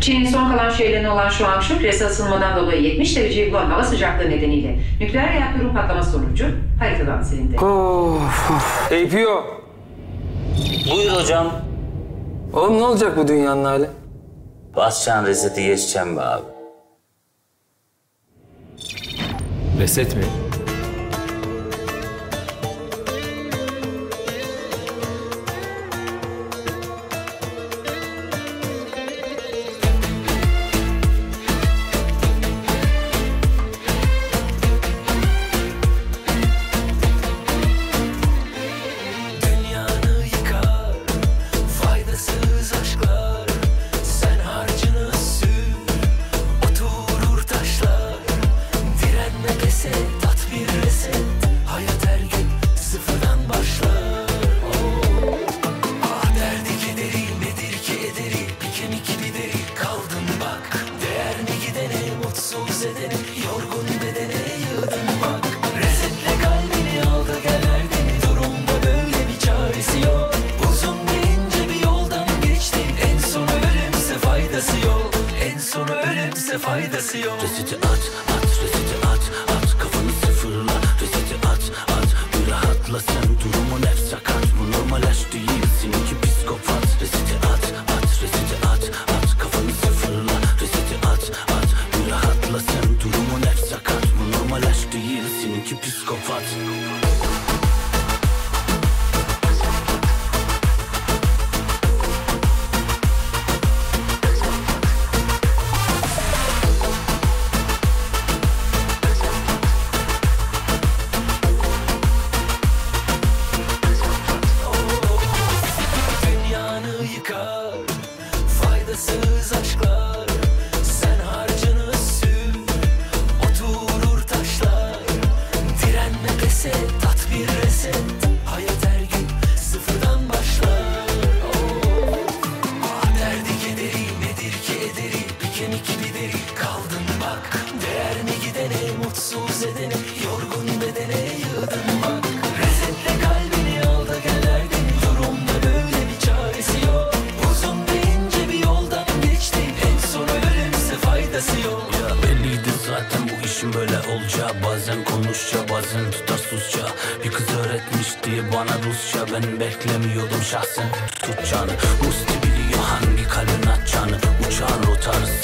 Çin'in son kalan şeylerine olan şu an şu küresel ısınmadan dolayı 70 dereceyi bulan hava sıcaklığı nedeniyle nükleer reaktörün patlaması sonucu haritadan silindi. Of, of. APO. Buyur hocam. Oğlum ne olacak bu dünyanın hali? Basacaksın reseti geçeceğim be abi. Reset mi? Faydası yok. Reseti at at reseti at at Kafanı sıfırla reseti at at Bir rahatla sen durumun hep sakat. Bu normal aşk değil seninki psikopat. Reseti at at reseti at at Kafanı sıfırla reseti at at Bir rahatla sen durumun hep sakat. Bu normal aşk değil seninki psikopat kemik gibi deri kaldın bak. Değer mi gidene mutsuz edene yorgun bedene yığdın bak. Resetle kalbini al da gel derdini durumda böyle bir çaresi yok. Uzun ve ince bir yoldan geçtin en son ölümse faydası yok. Ya belliydi zaten bu işin böyle olacağı. Bazen konuşça bazen tutarsuzca Bir kız öğretmişti bana Rusça. Ben beklemiyordum şahsen. Tutacağını Musti biliyor hangi kalın atacağını. Uçağın rotarız